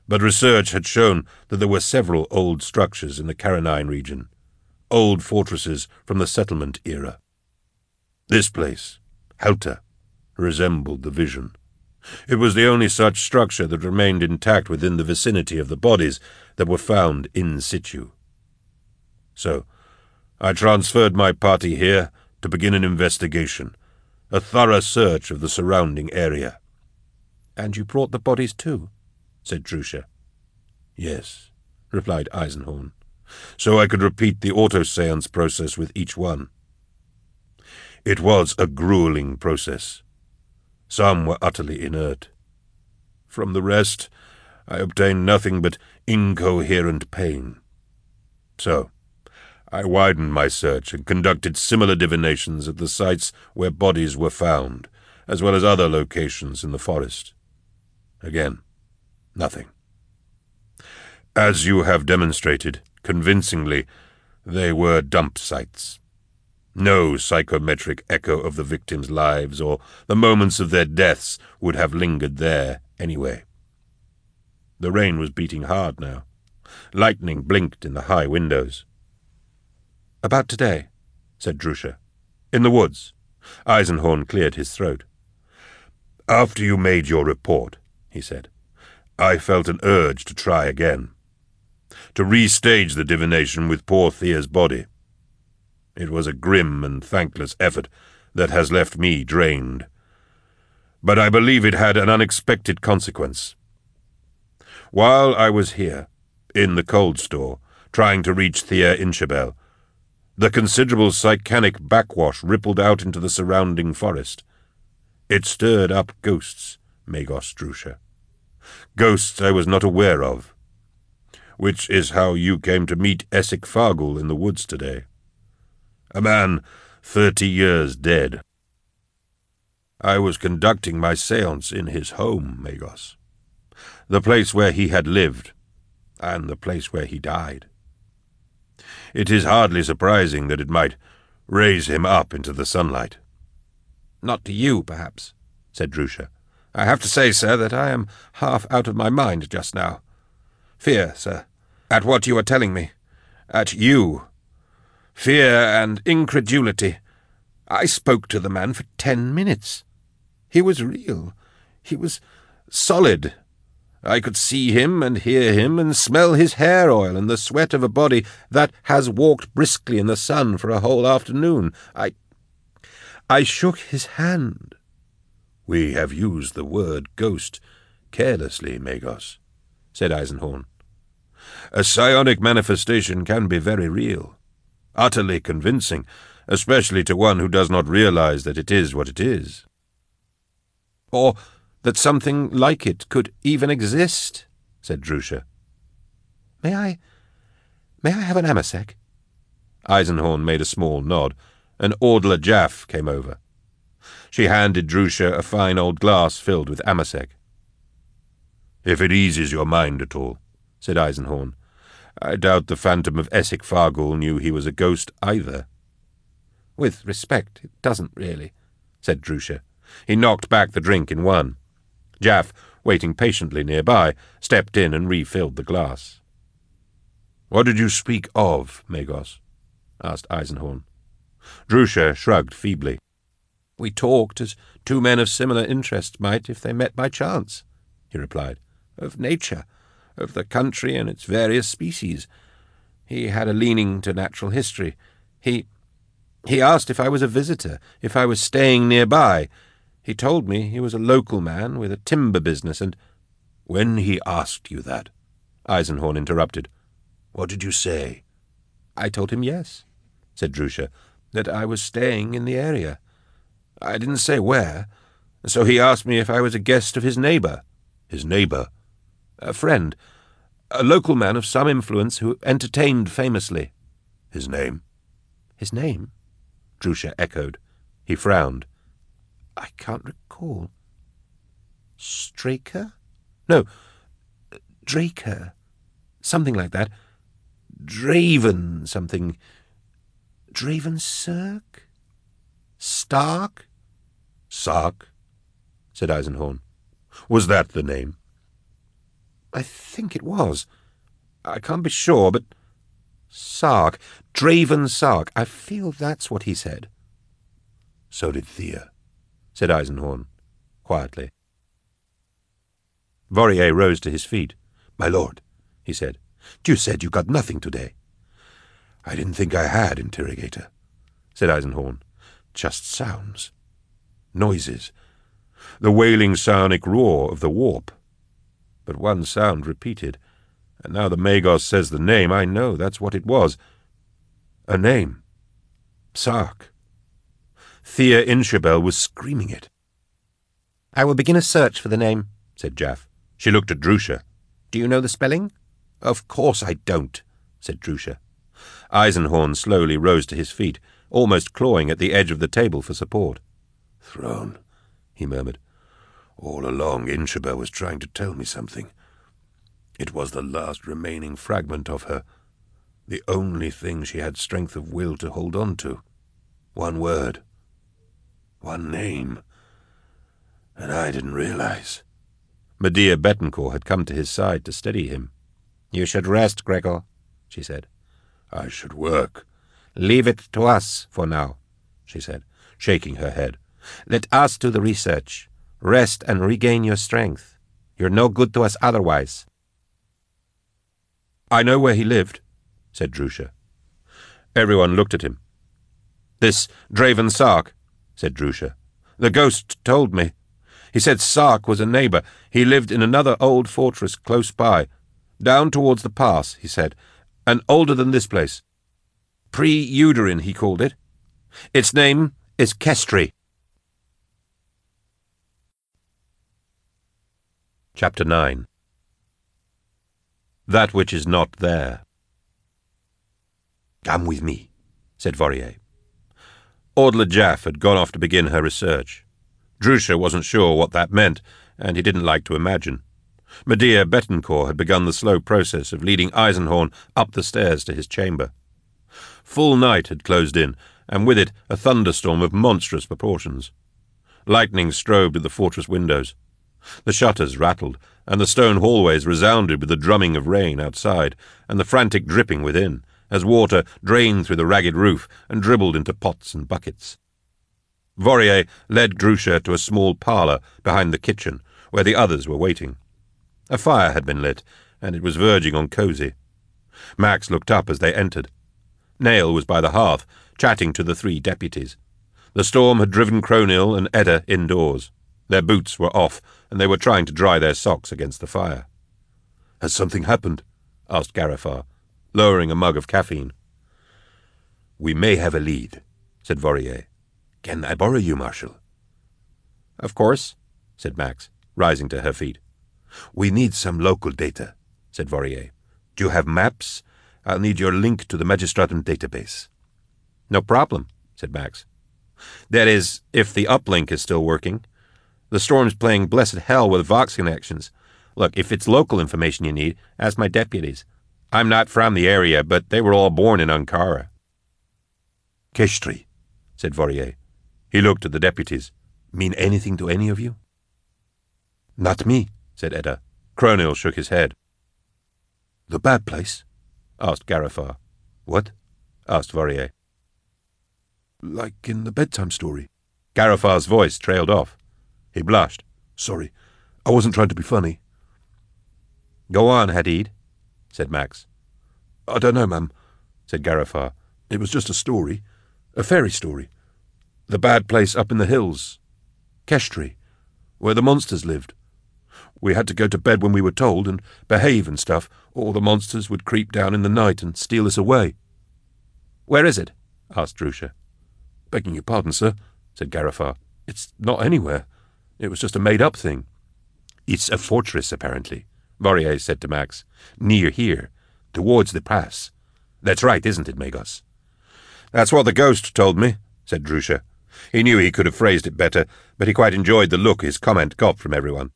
but research had shown that there were several old structures in the Carinine region, old fortresses from the settlement era. This place, Helter, resembled the vision. It was the only such structure that remained intact within the vicinity of the bodies that were found in situ. So, I transferred my party here to begin an investigation, a thorough search of the surrounding area. And you brought the bodies too? Said Drusha. Yes, replied Eisenhorn, so I could repeat the auto-seance process with each one. It was a grueling process. Some were utterly inert. From the rest, I obtained nothing but incoherent pain. So, I widened my search and conducted similar divinations at the sites where bodies were found, as well as other locations in the forest. Again, nothing. As you have demonstrated, convincingly, they were dump sites. No psychometric echo of the victims' lives or the moments of their deaths would have lingered there anyway. The rain was beating hard now. Lightning blinked in the high windows. About today, said Drusha. In the woods. Eisenhorn cleared his throat. After you made your report, he said, I felt an urge to try again. To restage the divination with poor Thea's body. It was a grim and thankless effort that has left me drained. But I believe it had an unexpected consequence. While I was here, in the cold store, trying to reach Thea Inshabel, the considerable psychanic backwash rippled out into the surrounding forest. It stirred up ghosts, Magos Drusha. Ghosts I was not aware of. Which is how you came to meet Essek Fargul in the woods today. A man thirty years dead. I was conducting my seance in his home, Magos. The place where he had lived, and the place where he died. It is hardly surprising that it might raise him up into the sunlight. Not to you, perhaps, said Drusha. I have to say, sir, that I am half out of my mind just now. Fear, sir, at what you are telling me. At you. Fear and incredulity. I spoke to the man for ten minutes. He was real. He was solid. I could see him and hear him and smell his hair oil and the sweat of a body that has walked briskly in the sun for a whole afternoon. I. I shook his hand. We have used the word ghost carelessly, Magos, said Eisenhorn. A psionic manifestation can be very real, utterly convincing, especially to one who does not realize that it is what it is. Or that something like it could even exist, said Drusha. May I... may I have an amasec? Eisenhorn made a small nod, and Ordla Jaff came over. She handed Drusha a fine old glass filled with amasec. If it eases your mind at all, said Eisenhorn. I doubt the phantom of Essek Fargul knew he was a ghost either. With respect, it doesn't really, said Drusha. He knocked back the drink in one. Jaff waiting patiently nearby, stepped in and refilled the glass. What did you speak of, Magos? asked Eisenhorn. Drusha shrugged feebly. We talked as two men of similar interests might if they met by chance, he replied. Of nature, of the country and its various species. He had a leaning to natural history. He he asked if I was a visitor, if I was staying nearby. He told me he was a local man with a timber business, and when he asked you that, Eisenhorn interrupted, what did you say? I told him yes, said Drusha, that I was staying in the area. I didn't say where, so he asked me if I was a guest of his neighbour. His neighbour? A friend, a local man of some influence who entertained famously. His name? His name? Drusha echoed. He frowned. I can't recall. Straker? No, Draker. Something like that. Draven something. Draven Cirque? Stark? Sark, said Eisenhorn. Was that the name? I think it was. I can't be sure, but Sark, Draven Sark. I feel that's what he said. So did Thea, said Eisenhorn, quietly. Vorier rose to his feet. My lord, he said, you said you got nothing today. I didn't think I had, interrogator, said Eisenhorn. Just sounds. Noises. The wailing psionic roar of the warp. But one sound repeated, and now the Magos says the name, I know that's what it was. A name. Sark. Thea Inshabel was screaming it. I will begin a search for the name, said Jaff. She looked at Drusha. Do you know the spelling? Of course I don't, said Drusha. Eisenhorn slowly rose to his feet, almost clawing at the edge of the table for support. Throne, he murmured. All along Inshabel was trying to tell me something. It was the last remaining fragment of her, the only thing she had strength of will to hold on to. One word, one name, and I didn't realize. Medea Betancore had come to his side to steady him. You should rest, Gregor, she said. I should work. Leave it to us for now, she said, shaking her head. Let us do the research. Rest and regain your strength. You're no good to us otherwise. I know where he lived, said Drusha. Everyone looked at him. This Draven Sark, said Drusha. The ghost told me. He said Sark was a neighbour. He lived in another old fortress close by. Down towards the pass, he said, and older than this place. Pre-Uterin, he called it. Its name is Kestri. Chapter 9 That which is not there. Come with me, said Vorier. Audla Jaff had gone off to begin her research. Drusha wasn't sure what that meant, and he didn't like to imagine. Medea Betancore had begun the slow process of leading Eisenhorn up the stairs to his chamber. Full night had closed in, and with it a thunderstorm of monstrous proportions. Lightning strobed at the fortress windows. The shutters rattled, and the stone hallways resounded with the drumming of rain outside and the frantic dripping within, as water drained through the ragged roof and dribbled into pots and buckets. Vorier led Drusha to a small parlour behind the kitchen, where the others were waiting. A fire had been lit, and it was verging on cosy. Max looked up as they entered. Nayl was by the hearth, chatting to the three deputies. The storm had driven Kronil and Edda indoors. Their boots were off, and they were trying to dry their socks against the fire. Has something happened? asked Garifar, lowering a mug of caffeine. We may have a lead, said Vorier. Can I borrow you, Marshal? Of course, said Max, rising to her feet. We need some local data, said Vorier. Do you have maps? I'll need your link to the Magistratum database. No problem, said Max. That is, if the uplink is still working. The storm's playing blessed hell with Vox connections. Look, if it's local information you need, ask my deputies. I'm not from the area, but they were all born in Ankara. Kestri, said Vorier. He looked at the deputies. Mean anything to any of you? Not me, said Edda. Cronil shook his head. The bad place? asked Garifar. What? asked Vorier. Like in the bedtime story. Garifar's voice trailed off. He blushed. Sorry, I wasn't trying to be funny. Go on, Hadid, said Max. I don't know, ma'am, said Garifar. It was just a story. A fairy story. The bad place up in the hills. Keshtri, where the monsters lived. We had to go to bed when we were told and behave and stuff, or the monsters would creep down in the night and steal us away. Where is it? asked Drusha. Begging your pardon, sir, said Garifar. It's not anywhere. It was just a made-up thing. It's a fortress, apparently, Vorier said to Max. Near here, towards the pass. That's right, isn't it, Magos? That's what the ghost told me, said Drusha. He knew he could have phrased it better, but he quite enjoyed the look his comment got from everyone.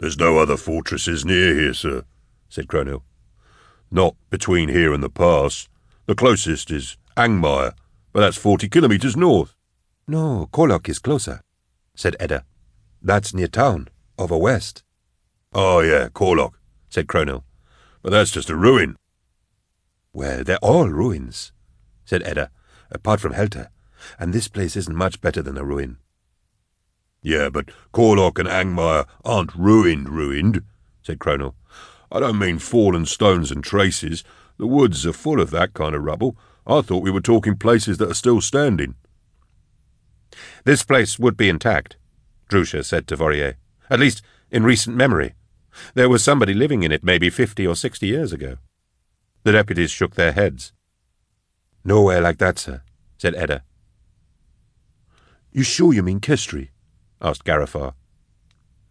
There's no other fortresses near here, sir, said Cronil. Not between here and the pass. The closest is Angmire, but that's forty kilometres north. No, Kolok is closer, said Edda. That's near town, over west. Oh, yeah, Corlock, said Cronil. But that's just a ruin. Well, they're all ruins, said Edda, apart from Helter, and this place isn't much better than a ruin. Yeah, but Corlock and Angmire aren't ruined, ruined, said Cronil. I don't mean fallen stones and traces. The woods are full of that kind of rubble. I thought we were talking places that are still standing. This place would be intact, Drusha said to Vorier. At least in recent memory. There was somebody living in it maybe fifty or sixty years ago. The deputies shook their heads. Nowhere like that, sir, said Edda. You sure you mean Kestri? asked Garifar.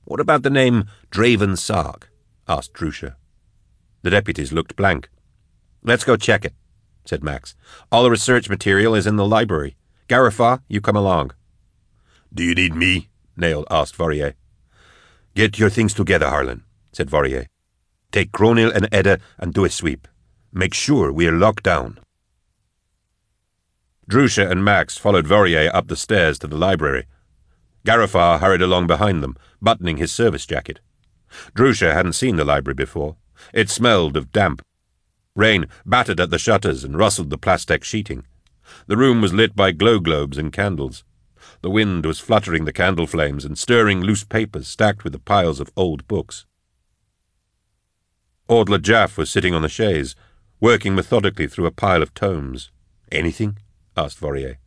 What about the name Draven Sark? asked Drusha. The deputies looked blank. Let's go check it, said Max. All the research material is in the library. Garifar, you come along. Do you need me? Nayl asked Vorier. Get your things together, Harlan, said Vorier. Take Cronil and Edda and do a sweep. Make sure we are locked down. Drusha and Max followed Vorier up the stairs to the library. Garifar hurried along behind them, buttoning his service jacket. Drusha hadn't seen the library before. It smelled of damp. Rain battered at the shutters and rustled the plastic sheeting. The room was lit by glow globes and candles. The wind was fluttering the candle flames and stirring loose papers stacked with the piles of old books. Ordler Jaff was sitting on the chaise, working methodically through a pile of tomes. Anything? asked Vorier.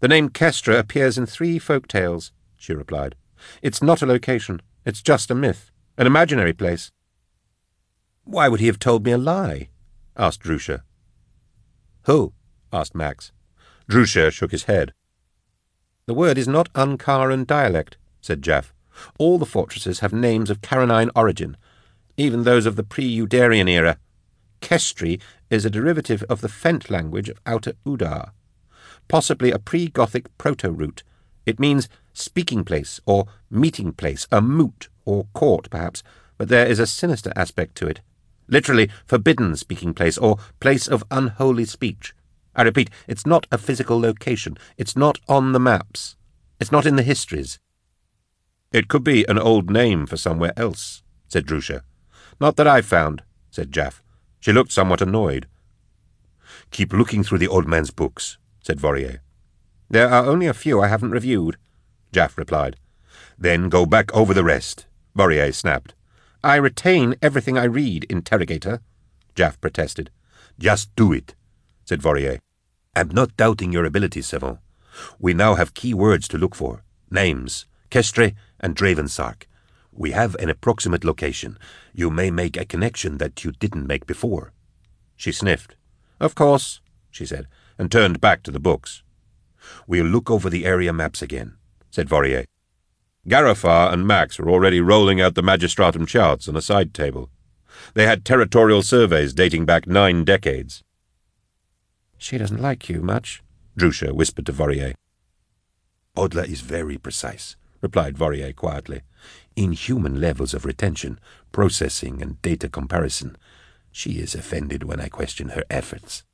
The name Kestra appears in three folk tales, she replied. It's not a location. It's just a myth, an imaginary place. Why would he have told me a lie? asked Drusha. Who? Asked Max. Drusha shook his head. The word is not Uncaran dialect, said Jaff. All the fortresses have names of Carinine origin, even those of the pre-Eudarian era. Kestri is a derivative of the Fent language of Outer Udar, possibly a pre-Gothic proto-root. It means speaking place or meeting place, a moot or court, perhaps, but there is a sinister aspect to it. Literally, forbidden speaking place or place of unholy speech. I repeat, it's not a physical location. It's not on the maps. It's not in the histories. It could be an old name for somewhere else, said Drusha. Not that I've found, said Jaff. She looked somewhat annoyed. Keep looking through the old man's books, said Vorier. There are only a few I haven't reviewed, Jaff replied. Then go back over the rest, Vorier snapped. I retain everything I read, interrogator, Jaff protested. Just do it, said Vorier. I'm not doubting your abilities, Savant. We now have key words to look for. Names, Kestre and Draven Sark. We have an approximate location. You may make a connection that you didn't make before. She sniffed. Of course, she said, and turned back to the books. We'll look over the area maps again, said Vorier. Garifar and Max were already rolling out the magistratum charts on a side table. They had territorial surveys dating back nine decades. She doesn't like you much, Drusha whispered to Vorier. Odla is very precise, replied Vorier quietly. In human levels of retention, processing, and data comparison, she is offended when I question her efforts.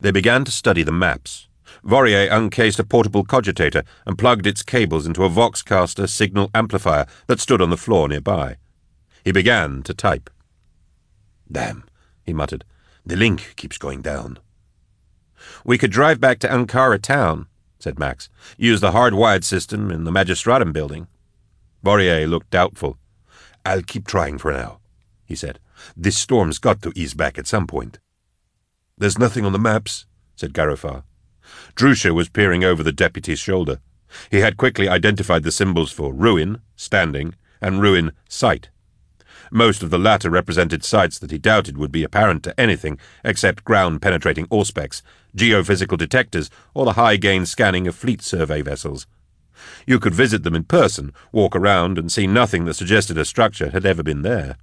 They began to study the maps, Vorier uncased a portable cogitator and plugged its cables into a Voxcaster signal amplifier that stood on the floor nearby. He began to type. Damn, he muttered. The link keeps going down. We could drive back to Ankara town, said Max. Use the hardwired system in the Magistratum building. Vorier looked doubtful. I'll keep trying for now, he said. This storm's got to ease back at some point. There's nothing on the maps, said Garofar. Drusha was peering over the deputy's shoulder. He had quickly identified the symbols for ruin, standing, and ruin, site. Most of the latter represented sites that he doubted would be apparent to anything except ground-penetrating auspex, geophysical detectors, or the high-gain scanning of fleet survey vessels. You could visit them in person, walk around, and see nothing that suggested a structure had ever been there.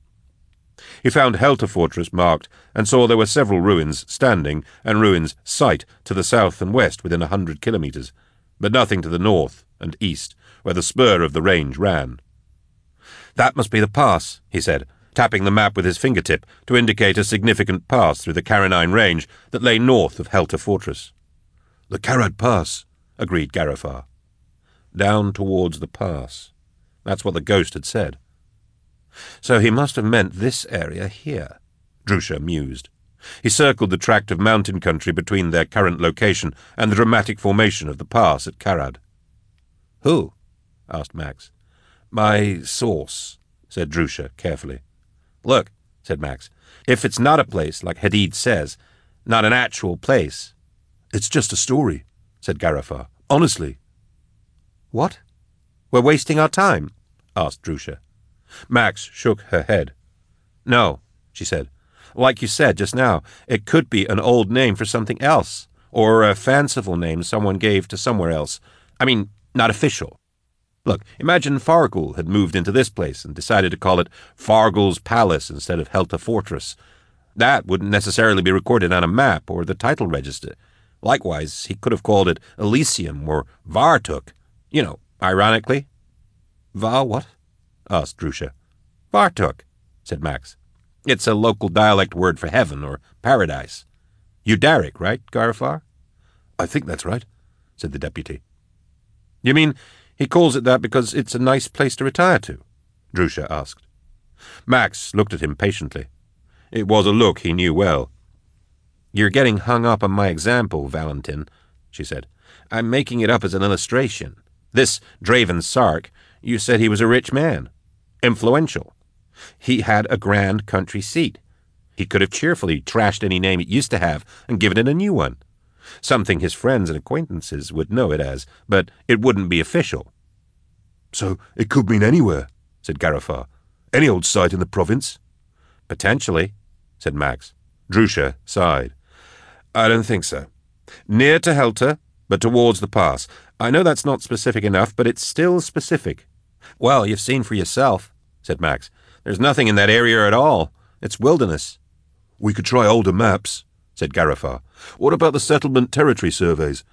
He found Helter Fortress marked and saw there were several ruins standing and ruins site to the south and west within a hundred kilometres, but nothing to the north and east, where the spur of the range ran. That must be the pass, he said, tapping the map with his fingertip to indicate a significant pass through the Carinine range that lay north of Helter Fortress. The Karad Pass, agreed Garofar. Down towards the pass. That's what the ghost had said. So he must have meant this area here, Drusha mused. He circled the tract of mountain country between their current location and the dramatic formation of the pass at Karad. Who? asked Max. My source, said Drusha carefully. Look, said Max, if it's not a place, like Hadid says, not an actual place. It's just a story, said Garofar. Honestly. What? We're wasting our time? asked Drusha. Max shook her head. No, she said. Like you said just now, it could be an old name for something else, or a fanciful name someone gave to somewhere else. I mean, not official. Look, imagine Fargul had moved into this place and decided to call it Fargul's Palace instead of Helter Fortress. That wouldn't necessarily be recorded on a map or the title register. Likewise, he could have called it Elysium or Vartuk. You know, ironically. Va what? asked Drusha. Vartuk, said Max. It's a local dialect word for heaven or paradise. Udaric, right, Garofar? I think that's right, said the deputy. You mean he calls it that because it's a nice place to retire to? Drusha asked. Max looked at him patiently. It was a look he knew well. You're getting hung up on my example, Valentin, she said. I'm making it up as an illustration. This Draven Sark, you said he was a rich man. Influential. He had a grand country seat. He could have cheerfully trashed any name it used to have and given it a new one something his friends and acquaintances would know it as, but it wouldn't be official. So it could mean anywhere, said Garofar. Any old site in the province? Potentially, said Max. Drusha sighed. I don't think so. Near to Helter, but towards the pass. I know that's not specific enough, but it's still specific. Well, you've seen for yourself, said Max. There's nothing in that area at all. It's wilderness. We could try older maps, said Garofar. What about the settlement territory surveys?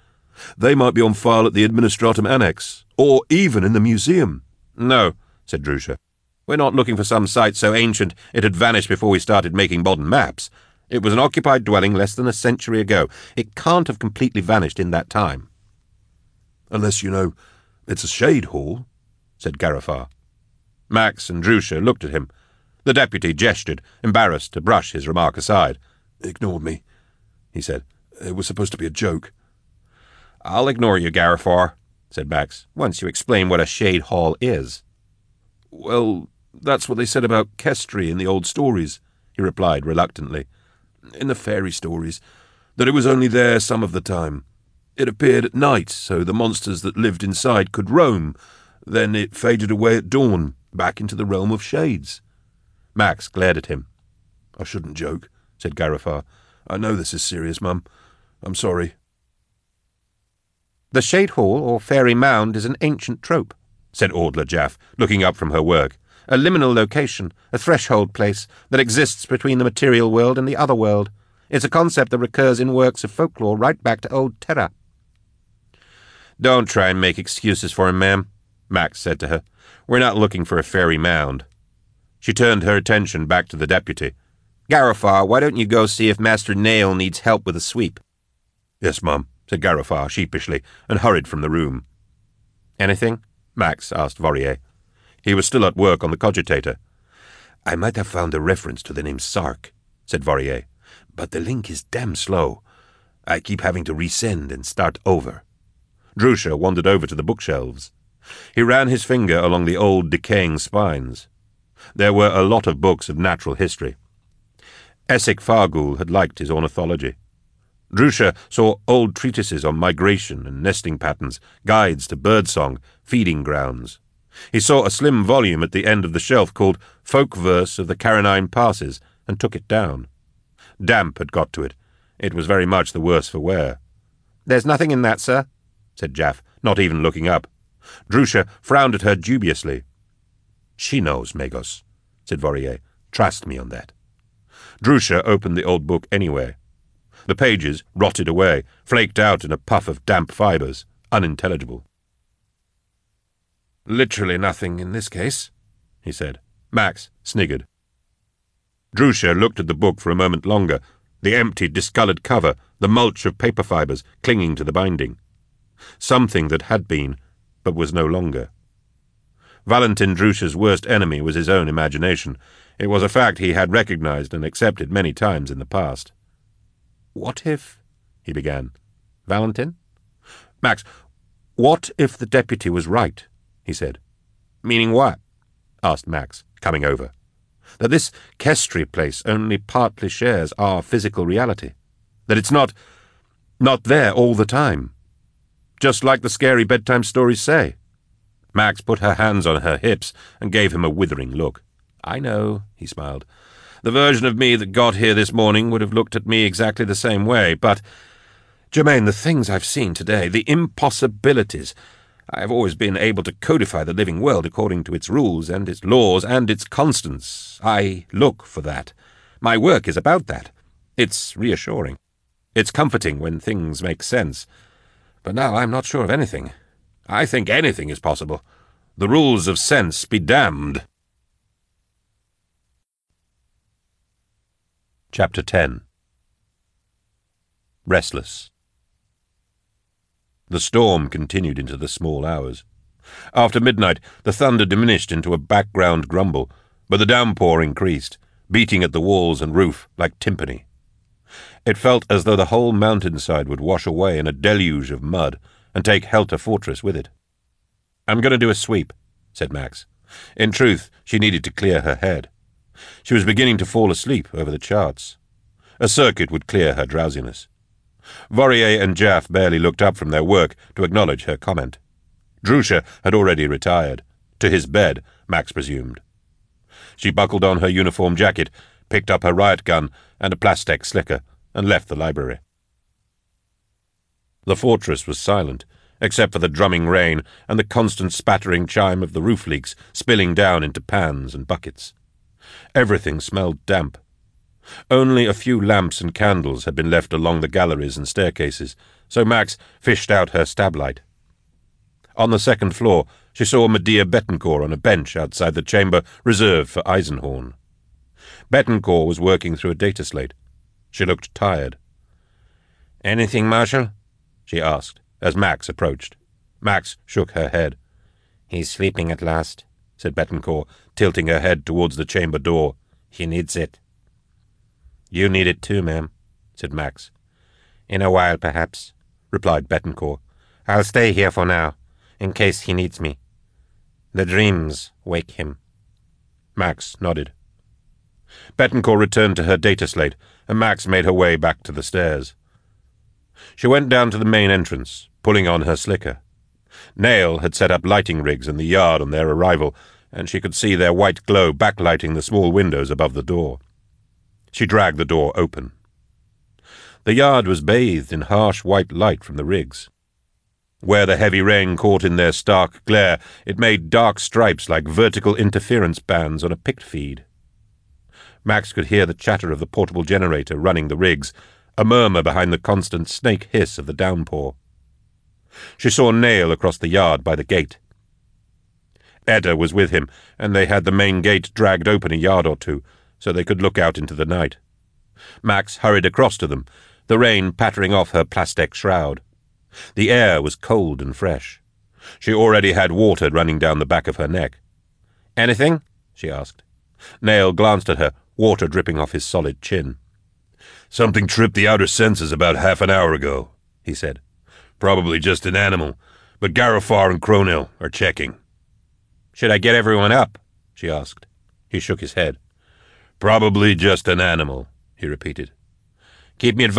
They might be on file at the Administratum Annex, or even in the museum. No, said Drusha. We're not looking for some site so ancient it had vanished before we started making modern maps. It was an occupied dwelling less than a century ago. It can't have completely vanished in that time. Unless, you know, it's a shade hall, said Garofar. Max and Drusha looked at him. The deputy gestured, embarrassed to brush his remark aside. Ignored me he said. It was supposed to be a joke. I'll ignore you, Garofar, said Max, once you explain what a shade hall is. Well, that's what they said about Kestri in the old stories, he replied reluctantly. In the fairy stories, that it was only there some of the time. It appeared at night, so the monsters that lived inside could roam. Then it faded away at dawn, back into the realm of shades. Max glared at him. I shouldn't joke, said Garofar. I know this is serious, Mum. I'm sorry. The Shade Hall, or Fairy Mound, is an ancient trope, said Audla Jaff, looking up from her work. A liminal location, a threshold place, that exists between the material world and the other world. It's a concept that recurs in works of folklore right back to old Terra. Don't try and make excuses for him, ma'am, Max said to her. We're not looking for a fairy mound. She turned her attention back to the deputy. Garofar, why don't you go see if Master Nayl needs help with a sweep? Yes, Mum, said Garofar sheepishly, and hurried from the room. Anything? Max asked Vorier. He was still at work on the cogitator. I might have found a reference to the name Sark, said Vorier, but the link is damn slow. I keep having to resend and start over. Drusha wandered over to the bookshelves. He ran his finger along the old decaying spines. There were a lot of books of natural history. Essek Fargul had liked his ornithology. Drusha saw old treatises on migration and nesting patterns, guides to birdsong, feeding grounds. He saw a slim volume at the end of the shelf called Folk Verse of the Carinine Passes and took it down. Damp had got to it. It was very much the worse for wear. There's nothing in that, sir, said Jaff, not even looking up. Drusha frowned at her dubiously. She knows, Magos, said Vorier. Trust me on that. Drusha opened the old book anyway. The pages rotted away, flaked out in a puff of damp fibres, unintelligible. Literally nothing in this case, he said. Max sniggered. Drusha looked at the book for a moment longer, the empty, discoloured cover, the mulch of paper fibres clinging to the binding. Something that had been, but was no longer. Valentin Drusha's worst enemy was his own imagination. It was a fact he had recognized and accepted many times in the past. What if... he began. Valentin? Max, what if the deputy was right? he said. Meaning what? asked Max, coming over. That this Kestri place only partly shares our physical reality. That it's not... not there all the time. Just like the scary bedtime stories say. Max put her hands on her hips and gave him a withering look. I know, he smiled. The version of me that got here this morning would have looked at me exactly the same way, but, Germaine, the things I've seen today, the impossibilities. I have always been able to codify the living world according to its rules and its laws and its constants. I look for that. My work is about that. It's reassuring. It's comforting when things make sense. But now I'm not sure of anything. I think anything is possible. The rules of sense be damned. Chapter 10 Restless The storm continued into the small hours. After midnight, the thunder diminished into a background grumble, but the downpour increased, beating at the walls and roof like timpani. It felt as though the whole mountainside would wash away in a deluge of mud, and take Helter Fortress with it. I'm going to do a sweep, said Max. In truth, she needed to clear her head. She was beginning to fall asleep over the charts. A circuit would clear her drowsiness. Vorier and Jaff barely looked up from their work to acknowledge her comment. Drusha had already retired. To his bed, Max presumed. She buckled on her uniform jacket, picked up her riot gun and a plastic slicker, and left the library. The fortress was silent, except for the drumming rain and the constant spattering chime of the roof leaks spilling down into pans and buckets. Everything smelled damp. Only a few lamps and candles had been left along the galleries and staircases, so Max fished out her stablight. On the second floor, she saw Medea Betancore on a bench outside the chamber reserved for Eisenhorn. Betancore was working through a data slate. She looked tired. Anything, Marshal? she asked, as Max approached. Max shook her head. He's sleeping at last, said Betancore, tilting her head towards the chamber door. He needs it. You need it too, ma'am, said Max. In a while, perhaps, replied Betancore. I'll stay here for now, in case he needs me. The dreams wake him. Max nodded. Betancourt returned to her data slate, and Max made her way back to the stairs. She went down to the main entrance, pulling on her slicker. Nayl had set up lighting rigs in the yard on their arrival, and she could see their white glow backlighting the small windows above the door. She dragged the door open. The yard was bathed in harsh white light from the rigs. Where the heavy rain caught in their stark glare, it made dark stripes like vertical interference bands on a pict feed. Max could hear the chatter of the portable generator running the rigs, a murmur behind the constant snake hiss of the downpour. She saw Nayl across the yard by the gate. Edda was with him, and they had the main gate dragged open a yard or two, so they could look out into the night. Max hurried across to them, the rain pattering off her plastic shroud. The air was cold and fresh. She already had water running down the back of her neck. Anything? she asked. Nayl glanced at her, water dripping off his solid chin. Something tripped the outer senses about half an hour ago, he said. Probably just an animal, but Garofar and Kronil are checking. Should I get everyone up? she asked. He shook his head. Probably just an animal, he repeated. Keep me advised.